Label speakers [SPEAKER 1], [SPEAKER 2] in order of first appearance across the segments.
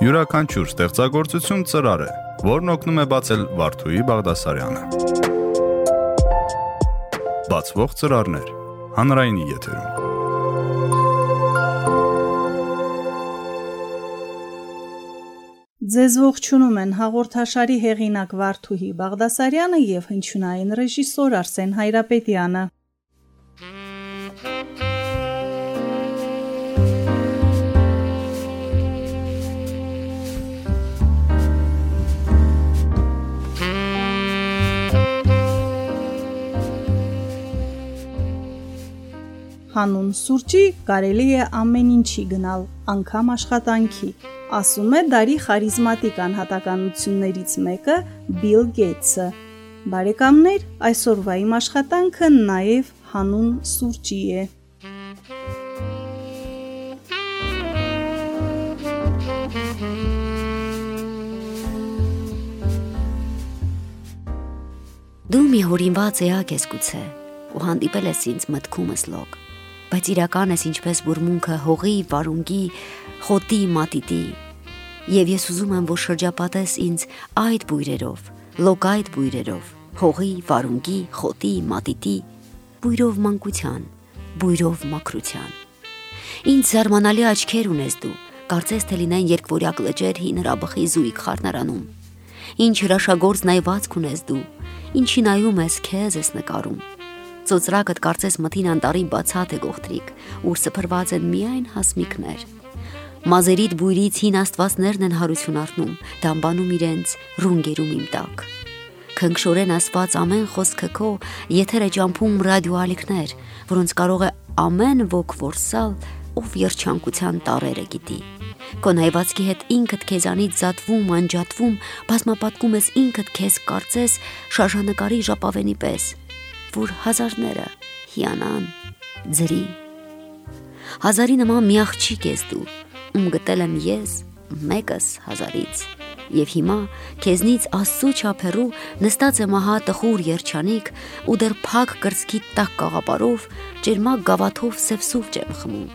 [SPEAKER 1] Յուրաքանչյուր ստեղծագործություն ծրար է, որն օգնում է բացել Վարդուհի Բաղդասարյանը։ Բացվող ծրարներ հանրայինի եթերում։
[SPEAKER 2] Ձեզ ողջունում են հաղորդաշարի հեղինակ Վարդուհի Բաղդասարյանը եւ հնչյունային ռեժիսոր Արսեն Հայրապետյանը։ Հանուն սուրճի կարելի է ամեն ինչի գնալ, անգամ աշխատանքի, ասում է դարի խարիզմատիկ անհատականություններից մեկը Բիլ Գեյթսը։ Բարեկամներ, այսօրվա իմ աշխատանքը նաև հանուն սուրճի է։
[SPEAKER 3] Դու մի հորինված էակ ես գուցե, ու հանդիպել ես ինձ մտքումս լոկ բայց իրական ես ինչպես բուրմունքը հողի, վարունգի, խոտի, մատիտի։ Եվ ես ուզում եմ, որ շրջապատես ինձ այդ բույրերով, լոկայդ բույրերով, հողի, վարունգի, խոտի, մատիտի, բույրով մանկության, բույրով մակրության։ Ինչ զարմանալի աչքեր ունես դու, կարծես թե լինեն երկվորյակ լճեր հին հրաբխի զույգ խառնարանում։ Ինչ հրաշագործ նայվածք ունես դու, ինչի նայում ես, քեզ ես նկարում Ծոծրակդ կարծես մթին անտարի բացատ է գողտրիկ, ուր սփռված են միայն հասմիկներ։ Մազերիդ բույրից հին աստվածներն են հարություն առնում, դամբանում իրենց ռունգերում իմ տակ։ Քնքշորեն ասված ամեն խոսքը քո եթերը ջամփում ռադիոալիքներ, որոնց կարող է ամեն ոք որսալ, ով երջանկության տարերը գիտի։ Քո նայվածքի հետ ինքդ քեզանից զատվում, անջատվում, բազմապատկում ես ինքդ քեզ կարծես շարժանկարի ժապավենի պես որ հազարները հիանան ձրի հազարի նման մի աղջիկ ես դու ում գտել եմ ես մեկս հազարից եւ հիմա քեզնից աստծո չափերու նստած եմ ահա տխուր երջանիկ ու դեռ փակ կրծքի տակ կաղապարով ջերմակ գավաթով սևսուվ եմ խմում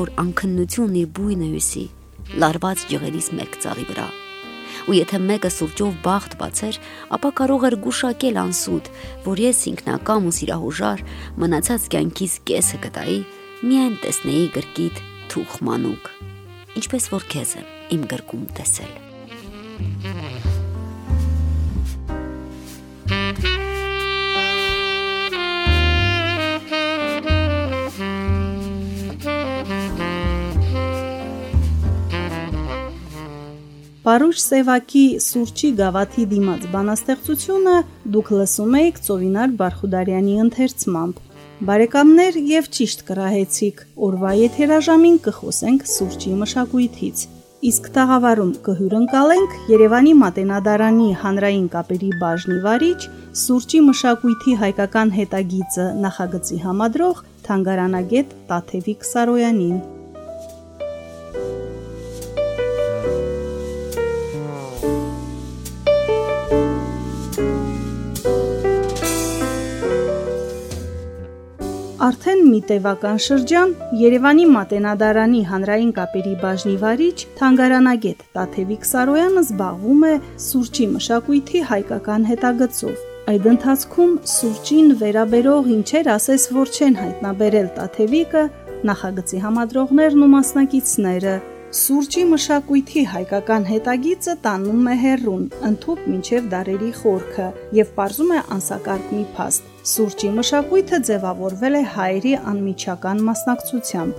[SPEAKER 3] որ անքննությունն իր բույնը հյուսի լարված ջղերից մերկ ծառի վրա ու եթե մեկը սուրճով բախտ բացեր, ապա կարող էր գուշակել անսուտ, որ ես ինքնակամ ու սիրահուժար մնացած կյանքիս կեսը կտայի, միայն տեսնեի գրկիտ թուխ մանուկ, ինչպես որ քեզ եմ իմ գրկում տեսել։
[SPEAKER 2] Պարուշ Սևակի Սուրճի գավաթի դիմաց բանաստեղծությունը դուք լսում եք Ծովինար Բարխուդարյանի ընթերցմամբ։ Բարեկամներ եւ ճիշտ կրահեցիք։ Օրվա եթերաժամին կխոսենք սուրճի մշակույթից։ Իսկ տաղավարում կհյուրընկալենք Երևանի Մատենադարանի հանրային կապերի բաժնի վարիչ սուրճի մշակույթի հայկական հետագիծը նախագծի համադրող Թանգարանագետ Տաթևիկ Սարոյանին։ Արդեն մի տևական շրջան Երևանի Մատենադարանի հանրային կապերի բաժնի վարիչ Թանգարանագետ Տաթևիկ Սարոյանը զբաղվում է սուրճի մշակույթի հայկական հետագծով։ Այդ ընթացքում սուրճին վերաբերող ինչեր ասես որ չեն հայտնաբերել Տաթևիկը, նախագծի համադրողներն ու մասնակիցները, Սուրճի մշակույթի հայկական հետագիծը տանում է հերրուն, ընդཐུպ մինչև դարերի խորքը եւ ողրում է անսակարգ մի փաստ։ Սուրճի մշակույթը ձևավորվել է հայերի անմիջական մասնակցությամբ։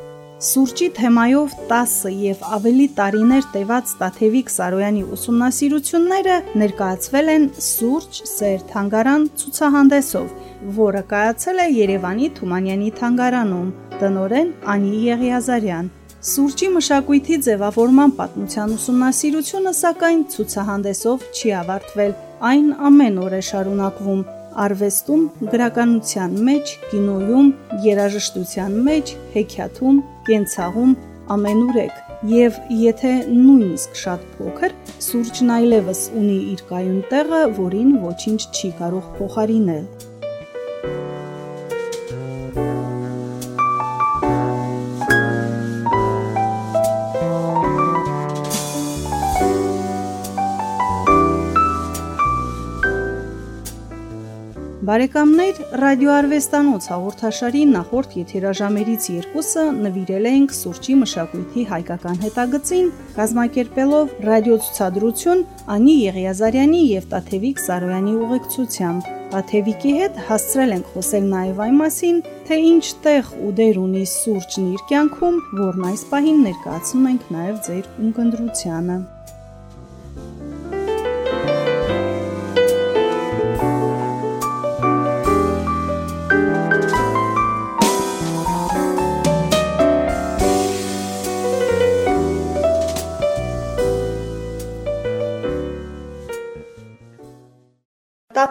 [SPEAKER 2] Սուրճի թեմայով 10 եւ ավելի տարիներ տևած Տաթևիկ Սարոյանի ուսումնասիրությունները ներկայացվել են Սուրճ Սեր թանգարան ցուցահանդեսով, որը կայացել է Երևանի Թումանյանի թանգարանում։ Տնորեն Անի Եղիազարյան Սուրճի մշակույթի ձևավորման պատմության ուսումնասիրությունը սակայն ցուցահանդեսով չի ավարտվել։ Այն ամեն օր է շարունակվում արվեստում, գրականության մեջ, կինոյում, երաժշտության մեջ, հեքիաթում, կենցաղում, ամենուրեք։ Եվ եթե նույնիսկ շատ փոքր, սուրճն այլևս ունի իր կայուն տեղը, որին ոչինչ չի կարող փոխարինել։ Բարեկամներ, ռադիոարվեստանոց հաղորդաշարի նախորդ եթերաժամերից երկուսը նվիրել ենք սուրճի մշակույթի հայկական հետագծին, կազմակերպելով ռադիոցուցադրություն Անի Եղիազարյանի եւ Տաթևիկ Սարոյանի ուղեկցությամբ։ Տաթևիկի հետ հասցրել ենք խոսել նաև այն մասին, թե ինչ տեղ ու դեր ունի սուրճն իր կյանքում, որն այս պահին ներկայացնում ենք նաև ձեր ունկնդրությանը։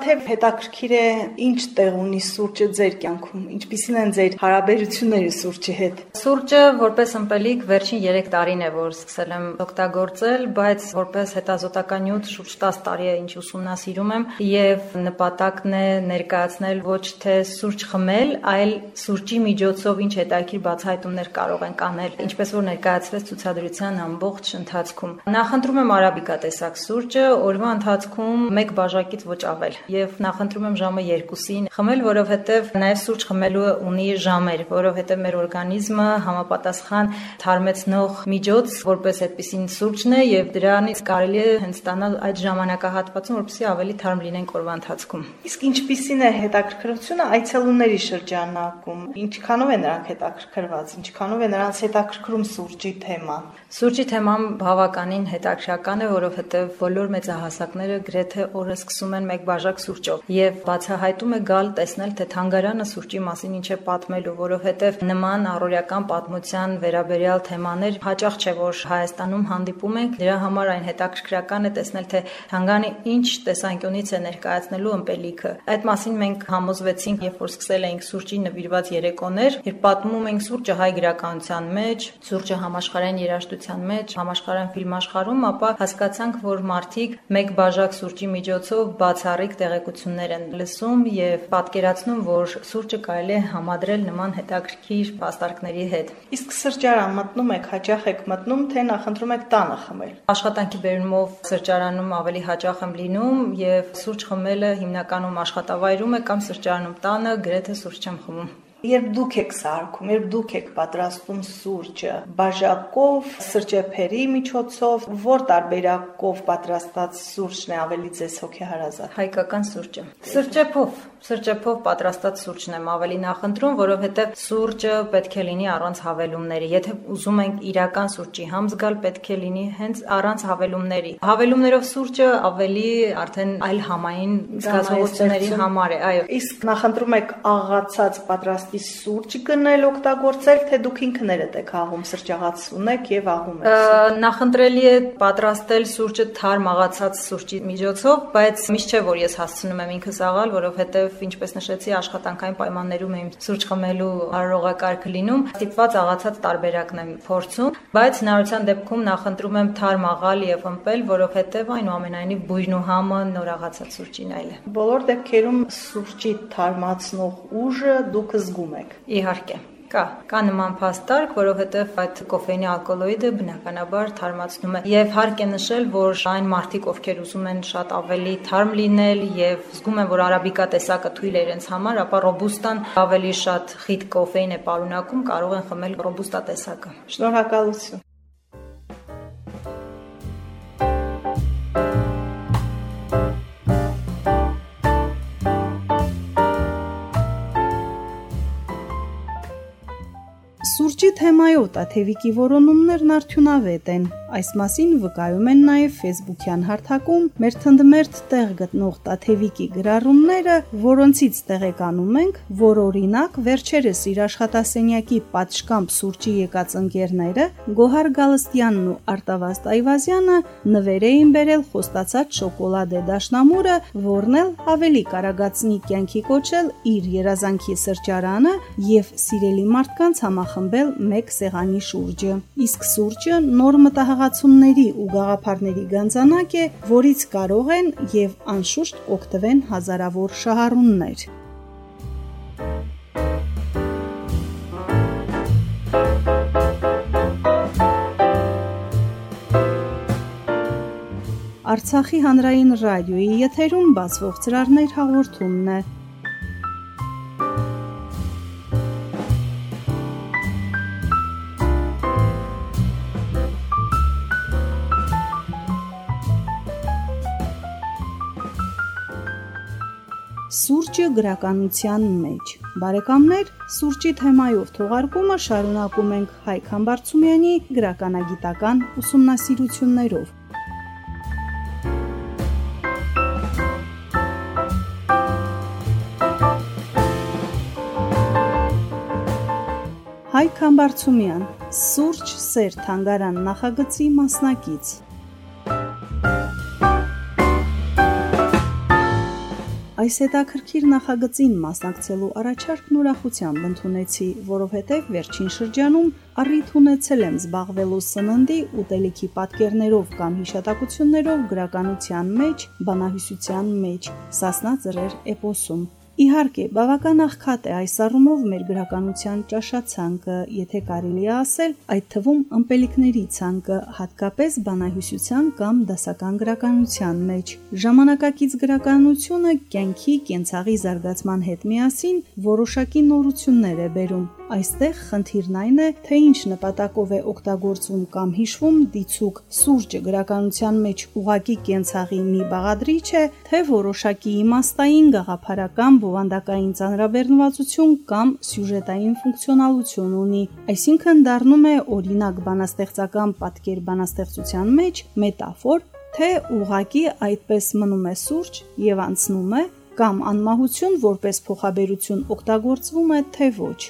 [SPEAKER 2] թե հետաքրքիր է ինչ տեղ ունի սուրճը ձեր կյանքում, ինչպիսին են ձեր հարաբերությունները սուրճի հետ։
[SPEAKER 4] Սուրճը որպես ըմպելիք վերջին 3 տարին է, որ սկսել եմ օգտագործել, բայց որպես հետազոտական նյութ շուրջ 10 տարի է ինչ ուսումնասիրում եմ եւ նպատակն է ներկայացնել ոչ թե սուրճ խմել, այլ սուրճի միջոցով ինչ հետաքրքիր բացահայտումներ կարող են կանել, ինչպես որ ներկայացվեց ցուցադրության ամբողջ ընթացքում։ Նախընտրում եմ արաբիկա տեսակ սուրճը, օրվա ընթացքում 1 բաժակից ոչ ավել եւ նախընտրում եմ ժամը 2-ին խմել, որովհետեւ նաեւ սուրճ խմելու ունի ժամեր, որովհետեւ մեր օրգանիզմը համապատասխան թարմեցնող միջոց, որպես այդպեսին սուրճն է եւ դրանից կարելի է հենց ստանալ այդ ժամանակահատվածում, որպեսզի ավելի թարմ լինենք օրվա ընթացքում։
[SPEAKER 2] Իսկ ինչպիսին է հետաքրքրությունը այցելուների շրջանակում։ Ինչքանով է նրանք հետաքրքրված, ինչքանով է նրանց հետաքրքրում սուրճի թեման։
[SPEAKER 4] Սուրճի թեման բավականին հետաքրքրական է, որովհետեւ բոլոր մեծահասակները գրեթե օրը սկսում են մեկ բաժակ սուրճով եւ բացահայտում է գալ տեսնել թե թանգարանը սուրճի մասին ինչ է պատմելու, որովհետեւ նման առօրյական պատմության վերաբերյալ թեմաներ հաճախ չէ որ Հայաստանում հանդիպում ենք, դրա համար այն հետաքրքրական է տեսնել թե թանգարանը ինչ տեսանկյունից է ներկայացնելու ըմպելիքը։ Այդ մասին մենք համոզվեցինք, երբ որ սկսել էինք սուրճի նվիրված երեկոներ, երբ պատմում ենք սուրճը հայ գրականության մեջ, սուրճը համաշխարհային երաժշտության մեջ, համաշխարհային ֆիլմաշխարհում, ապա հասկացանք, որ մարդիկ մեկ բաժակ սուրճի միջոցով բացառիկ տեղեկություններ են լսում եւ պատկերացնում, որ սուրճը կարելի է համադրել նման հետաքրքիր փաստարկների հետ։
[SPEAKER 2] Իսկ սրճարան մտնում եք, հաճախ եք մտնում, թե նախընտրում եք տանը խմել։
[SPEAKER 4] Աշխատանքի բերումով սրճարանում ավելի հաճախ եմ լինում եւ սուրճ խմելը հիմնականում աշխատավայրում է կամ սրճարանում տանը, գրեթե սուրճ չեմ խմում։
[SPEAKER 2] Երբ դուք եք սարքում, երբ դուք եք պատրաստում սուրճը, բաժակով, սրճեփերի միջոցով, որ տարբերակով պատրաստած սուրճն է ավելի ձեզ հոգեհարազատ։
[SPEAKER 4] Հայկական սուրճը։ Սրճեփով, սրճեփով պատրաստած սուրճն եմ ավելի նախընտրում, որովհետև սուրճը պետք է լինի առանց հավելումների։ Եթե ուզում ենք իրական սուրճի համ զգալ, պետք է լինի հենց առանց հավելումների։ Հավելումներով սուրճը ավելի արդեն այլ համային զգացողությունների համար է, այո։
[SPEAKER 2] Իսկ նախընտրում եք աղացած պատրաստի սուրճ գնել, օգտագործել, թե դուք ինքներդ եք աղում, սրճաղաց ունեք եւ աղում եք։
[SPEAKER 4] Նախընտրելի է պատրաստել սուրճը թարմ աղացած սուրճի միջոցով, բայց միշտ չէ որ ես հասցնում եմ ինքս աղալ, որովհետեւ ինչպես նշեցի, աշխատանքային պայմաններում եմ սուրճ խմելու արարողակարգը լինում, ստիպված աղացած տարբերակն եմ փորձում, բայց հնարավորության դեպքում նախընտրում եմ թարմ աղալ եւ ըմպել, որովհետև այնուամենայնիվ բույրն ու համը նոր աղացած սուրճին այլ է։
[SPEAKER 2] Բոլոր դեպքերում սուրճի թարմացնող ուժը դուք զգում եք։
[SPEAKER 4] Իհարկե։ Կա, կա նման փաստարկ, որովհետև այդ կոֆեինի ալկոլոիդը բնականաբար թարմացնում է։ Եվ հարկ է նշել, որ այն մարդիկ, ովքեր ուզում են շատ ավելի թարմ լինել եւ զգում են, որ արաբիկա տեսակը թույլ է իրենց համար, ապա ռոբուստան ավելի շատ խիտ կոֆեին է պարունակում, կարող են խմել ռոբուստա տեսակը։
[SPEAKER 2] Շնորհակալություն։ թեմայով Տաթևիկի որոնումներն արդյունավետ են։ Այս մասին վկայում են նաև Facebook-յան հարթակում մեր թնդմերթ տեղ գտնող Տաթևիկի գրառումները, որոնցից տեղեկանում ենք, որ օրինակ վերջերս իր աշխատասենյակի պատշկամբ սուրճի եկած ընկերները Գոհար Գալստյանն ու Արտավազդ Այվազյանը նվեր էին բերել խոստացած շոկոլադե դաշնամուրը, որն էլ ավելի կարագացնի կյանքի կոչել իր երազանքի սրճարանը եւ սիրելի մարդկանց համախմբել մեկ սեղանի շուրջը։ Իսկ սուրճը նոր մտահղ խաղացումների ու գաղափարների գանձանակ է, որից կարող են եւ անշուշտ օգտվեն հազարավոր շահառուններ։ Արցախի հանրային ռադիոյի եթերում բացվող ծրարներ հաղորդումն է։ գրականության մեջ։ Բարեկամներ, սուրճի թեմայով թողարկումը շարունակում ենք Հայկ Համբարձումյանի գրականագիտական ուսումնասիրություններով։ Հայկ Համբարձումյան Սուրճ սեր թանգարան նախագծի մասնակից Այս հետաքրքիր նախագծին մասնակցելու առաջարկն ուրախությամբ ընդունեցի, որովհետև վերջին շրջանում առիթ ունեցել եմ զբաղվելու սննդի ուտելիքի պատկերներով կամ հիշատակություններով գրականության մեջ, բանահյուսության մեջ, Սասնա ծրեր էպոսում։ Իհարկե, բավական աղքատ է այս առումով մեր գրականության ճաշացանկը, եթե կարելի է ասել, այդ թվում ըմպելիքների ցանկը, հատկապես բանահյուսության կամ դասական գրականության մեջ։ Ժամանակակից գրականությունը կյանքի կենցաղի զարգացման հետ միասին որոշակի նորություններ է բերում, Այստեղ խնդիրն այն է, թե ինչ նպատակով է օգտագործվում կամ հիշվում դիցուկ սուրճը գրականության մեջ ուղակի կենցաղի մի բաղադրիչ է, թե որոշակի իմաստային գաղափարական բովանդակային ծանրաբեռնվածություն կամ սյուժետային ֆունկցիոնալություն ունի, այսինքն դառնում է օրինակ բանաստեղծական պատկեր բանաստեղծության մեջ մետաֆոր, թե ուղակի այդպես մնում է սուրճ եւ անցնում է կամ անմահություն որպես փոխաբերություն օգտագործվում է թե ոչ։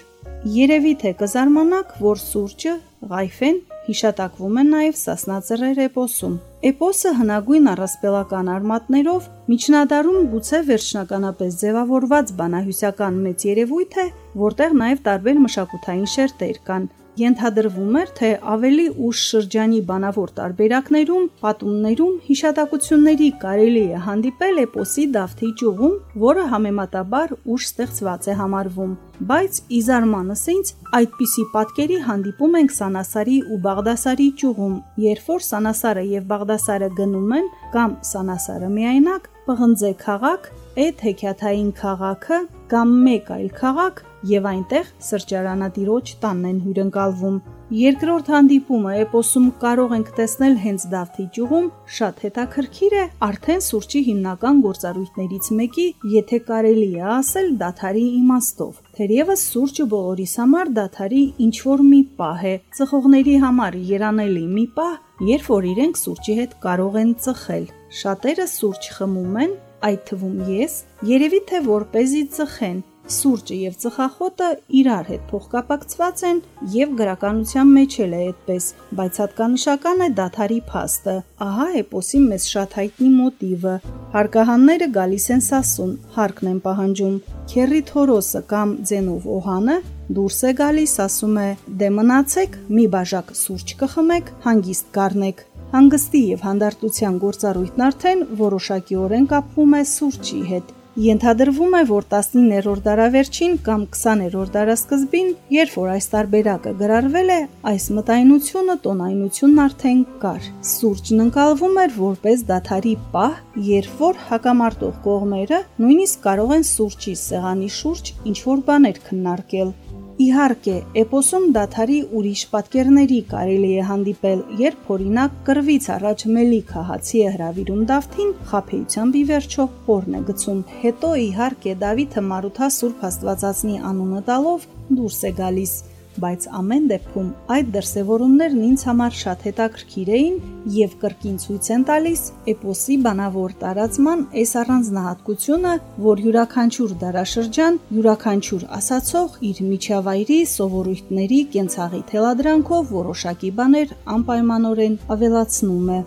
[SPEAKER 2] Երևի թե կզարմանաք, որ սուրճը ղայֆեն հիշատակվում է նաև Սասնածռեր էպոսում։ Էպոսը հնագույն առասպելական արմատներով միջնադարում գուցե վերջնականապես ձևավորված բանահյուսական մեծ երևույթ է, որտեղ նաև տարբեր մշակութային շերտեր կան, Ենթադրվում էր, թե ավելի ուշ շրջանի բանավոր տարբերակներում, պատումներում, հիշատակությունների կարելի է հանդիպել էպոսի Դավթի ճյուղում, որը համեմատաբար ուշ ստեղծված է համարվում, բայց իզարմանս ինձ այդպիսի պատկերի հանդիպում ենք Սանասարի ու Բաղդասարի ճյուղում, երբ որ Սանասարը եւ Բաղդասարը գնում են կամ Սանասարը միայնակ պղնձե քաղաք, այդ հեքիաթային քաղաքը կամ մեկ այլ քաղաք եւ այնտեղ սրճարանատիրոջ տանն են հյուրընկալվում։ Երկրորդ հանդիպումը էպոսում կարող ենք տեսնել հենց Դավթի ճյուղում, շատ հետաքրքիր է արդեն սուրճի հիմնական գործառույթներից մեկի, եթե կարելի է ասել, դաթարի իմաստով։ Թերևս սուրճը բոլորիս համար դաթարի ինչ որ մի պահ է, ծխողների համար երանելի մի պահ, երբ որ իրենք սուրճի հետ կարող են ծխել։ Շատերը սուրճ խմում են, այդ թվում ես, երևի թե որպեսի ծխեն, Սուրճը եւ ծխախոտը իրար հետ փոխկապակցված են եւ գրականության մեջ էլ է այդպես, բայց հատկանշական է դաթարի փաստը։ Ահա էպոսի մեզ շատ հայտնի մոտիվը։ Հարկահանները գալիս են սասուն, հարկն են պահանջում։ Քերի Թորոսը կամ Ձենով Օհանը դուրս է գալիս, ասում է. «Դե մնացեք, մի բաժակ սուրճ կխմեք, հանգիստ կառնեք»։ Հանգստի եւ հանդարտության գործառույթն արդեն որոշակիորեն կապվում է սուրճի հետ։ Ենթադրվում է, որ 19-րդ դարավերջին կամ 20-րդ դարասկզբին, երբ որ այս տարբերակը գրառվել է, այս մտայնությունը, տոնայնությունն արդեն կար։ Սուրճն ընկալվում էր որպես դաթարի պահ, երբ որ հակամարտող կողմերը նույնիսկ կարող են սուրճի սեղանի շուրջ ինչ որ բաներ քննարկել։ Իհարկե, էպոսում դաթարի ուրիշ պատկերների կարելի է հանդիպել, երբ օրինակ կրվից առաջ Մելիքա հացի է հravirում Դավթին, խափեությամբ ի վերջո հորն է գցում։ Հետո իհարկե Դավիթը Մարութա Սուրբ Աստվածածնի անունը տալով դուրս է գալիս բայց ամեն դեպքում այդ դրսևորումներն ինձ համար շատ հետաքրքիր էին եւ կրկին ցույց են տալիս էպոսի բանավոր տարածման այս առանձնահատկությունը, որ յուրաքանչյուր դարաշրջան, յուրաքանչյուր ասացող իր միջավայրի սովորույթների կենցաղի թելադրանքով որոշակի բաներ անպայմանորեն ավելացնում է։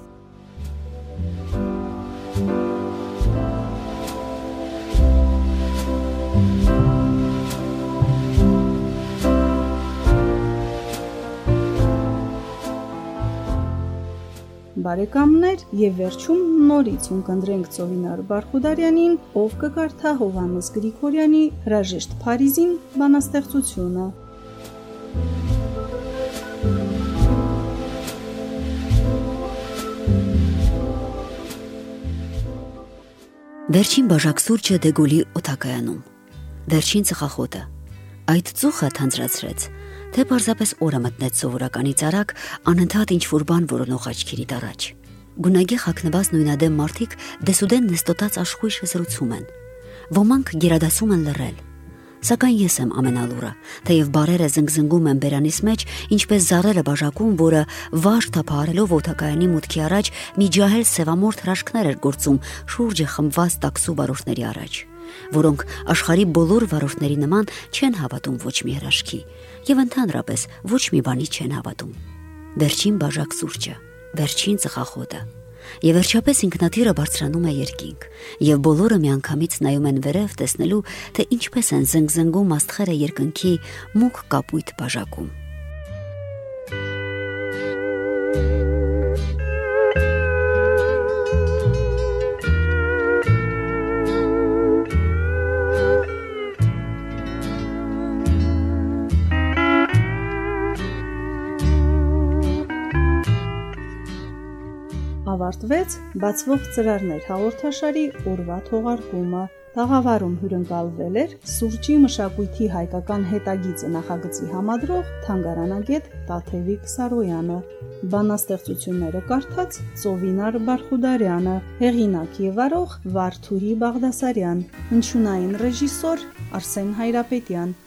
[SPEAKER 2] բարեկամներ եւ վերջում նորից ունկնդրենք Ծովինար Բարխուդարյանին, ով կկարդա Հովանես Գրիգորյանի հրաժեշտ Փարիզին բանաստեղծությունը։
[SPEAKER 3] Վերջին բաժակ սուրճը Դեգոլի օթակայանում։ Վերջին ծխախոտը։ Այդ ծուխը թանձրացրեց թե պարզապես օրը մտնեց սովորականից արագ անընդհատ ինչ որ բան որոնող աչքերի դարաջ։ Գունագի խակնված նույնադեմ մարդիկ դեսուդեն նստոտած աշխույժը զրուցում են։ Ոմանք գերադասում են լռել, Սակայն ես եմ ամենալուրը, թեև բարերը զնգզնգում են բերանիս մեջ, ինչպես զառերը բաժակում, որը վաշ թափահարելով օթակայանի մուտքի առաջ մի ջահել սևամորթ հրաշքներ էր գործում շուրջը խմված տաքսու վարորդների առաջ, որոնք աշխարի բոլոր վարորդների նման չեն հավատում ոչ մի հրաշքի եւ ընդհանրապես ոչ մի բանի չեն հավատում։ Վերջին բաժակ սուրճը, վերջին ծխախոտը Եվ վերջապես ինքնաթիռը բարձրանում է երկինք, եւ բոլորը միանգամից նայում են վերև տեսնելու, թե ինչպես են զնգզնգում աստղերը երկնքի մուկ կապույտ բաժակում։
[SPEAKER 2] ավարտվեց բացվող ծրարներ հաղորդաշարի օրվա թողարկումը։ Տաղավարում հյուրընկալվել էր Սուրճի մշակույթի հայկական հետագիծը նախագծի համադրող թանգարանագետ Տաթևիկ Սարոյանը։ Բանաստեղծությունները կարդաց Ծովինար Բարխուդարյանը, հեղինակ եւ արող Վարդուրի Բաղդասարյան, հնչյունային ռեժիսոր Արսեն Հայրապետյան։